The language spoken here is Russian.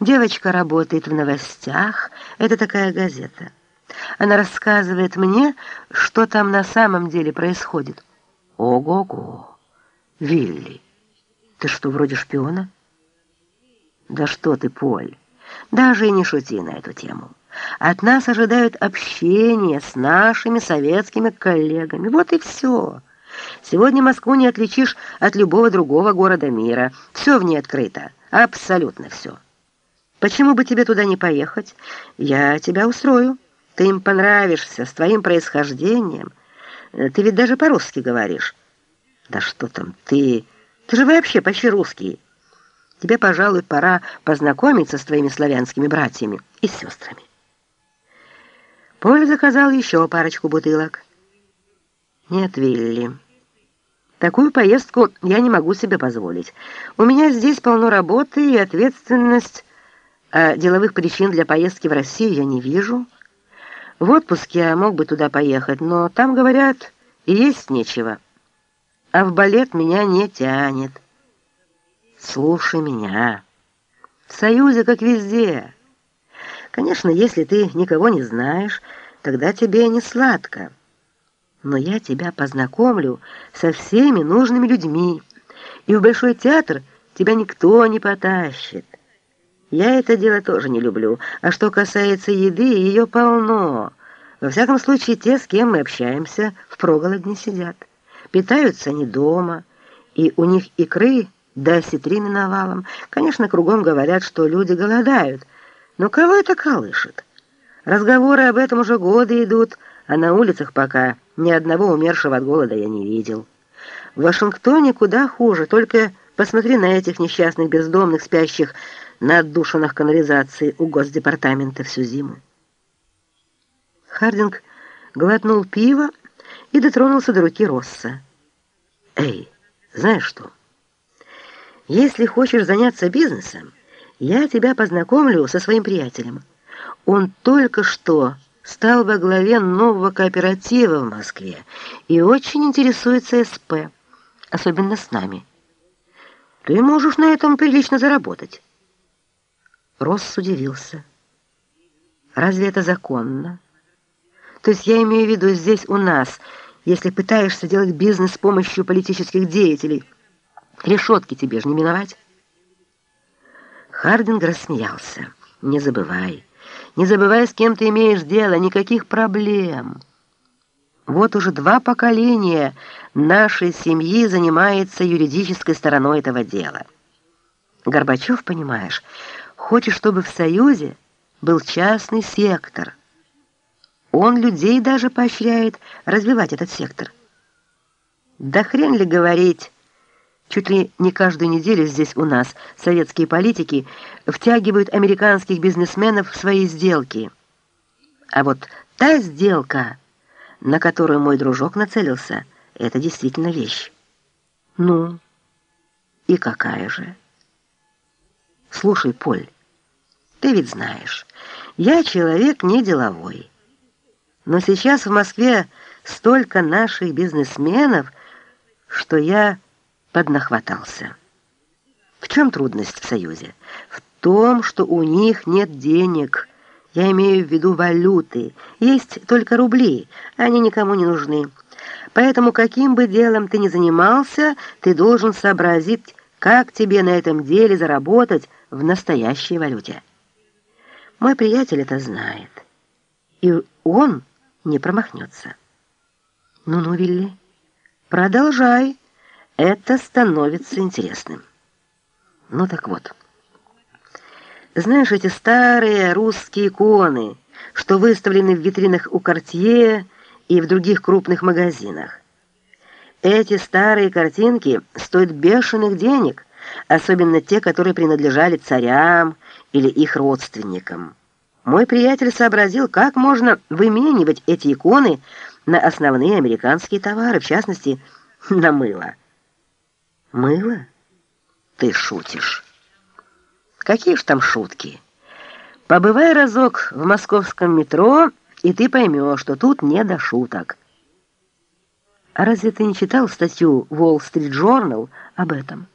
Девочка работает в новостях, это такая газета. Она рассказывает мне, что там на самом деле происходит. Ого-го, Вилли, ты что, вроде шпиона? Да что ты, Поль, даже и не шути на эту тему. От нас ожидают общения с нашими советскими коллегами. Вот и все. Сегодня Москву не отличишь от любого другого города мира. Все в ней открыто. Абсолютно все. Почему бы тебе туда не поехать? Я тебя устрою. Ты им понравишься с твоим происхождением. Ты ведь даже по-русски говоришь. Да что там ты? Ты же вообще почти русский. Тебе, пожалуй, пора познакомиться с твоими славянскими братьями и сестрами. Поль заказал еще парочку бутылок. Нет, Вилли, такую поездку я не могу себе позволить. У меня здесь полно работы и ответственность, а деловых причин для поездки в Россию я не вижу. В отпуск я мог бы туда поехать, но там, говорят, есть нечего. А в балет меня не тянет. Слушай меня. В Союзе, как везде. Конечно, если ты никого не знаешь, тогда тебе не сладко. Но я тебя познакомлю со всеми нужными людьми, и в Большой театр тебя никто не потащит. Я это дело тоже не люблю, а что касается еды, ее полно. Во всяком случае, те, с кем мы общаемся, в проголодне сидят. Питаются они дома, и у них икры да осетрины навалом. Конечно, кругом говорят, что люди голодают, но кого это колышет? Разговоры об этом уже годы идут, а на улицах пока ни одного умершего от голода я не видел. В Вашингтоне куда хуже, только посмотри на этих несчастных бездомных, спящих на отдушинах канализации у Госдепартамента всю зиму. Хардинг глотнул пиво и дотронулся до руки Росса. «Эй, знаешь что? Если хочешь заняться бизнесом, я тебя познакомлю со своим приятелем. Он только что стал во главе нового кооператива в Москве и очень интересуется СП, особенно с нами. Ты можешь на этом прилично заработать». Росс удивился. «Разве это законно? То есть я имею в виду здесь у нас, если пытаешься делать бизнес с помощью политических деятелей, решетки тебе же не миновать?» Хардинг рассмеялся. «Не забывай, не забывай, с кем ты имеешь дело, никаких проблем. Вот уже два поколения нашей семьи занимается юридической стороной этого дела. Горбачев, понимаешь, хочет, чтобы в Союзе был частный сектор. Он людей даже поощряет развивать этот сектор. Да хрен ли говорить, чуть ли не каждую неделю здесь у нас советские политики втягивают американских бизнесменов в свои сделки. А вот та сделка, на которую мой дружок нацелился, это действительно вещь. Ну, и какая же? Слушай, Поль, ты ведь знаешь, я человек не деловой. Но сейчас в Москве столько наших бизнесменов, что я поднахватался. В чем трудность в Союзе? В том, что у них нет денег. Я имею в виду валюты. Есть только рубли, они никому не нужны. Поэтому каким бы делом ты ни занимался, ты должен сообразить, как тебе на этом деле заработать в настоящей валюте. Мой приятель это знает, и он не промахнется. Ну-ну, Вилли, продолжай, это становится интересным. Ну так вот, знаешь эти старые русские иконы, что выставлены в витринах у Кортье и в других крупных магазинах? Эти старые картинки стоят бешеных денег, особенно те, которые принадлежали царям или их родственникам. Мой приятель сообразил, как можно выменивать эти иконы на основные американские товары, в частности, на мыло. Мыло? Ты шутишь. Какие ж там шутки? Побывай разок в московском метро, и ты поймешь, что тут не до шуток. А разве ты не читал статью Wall Street Journal об этом?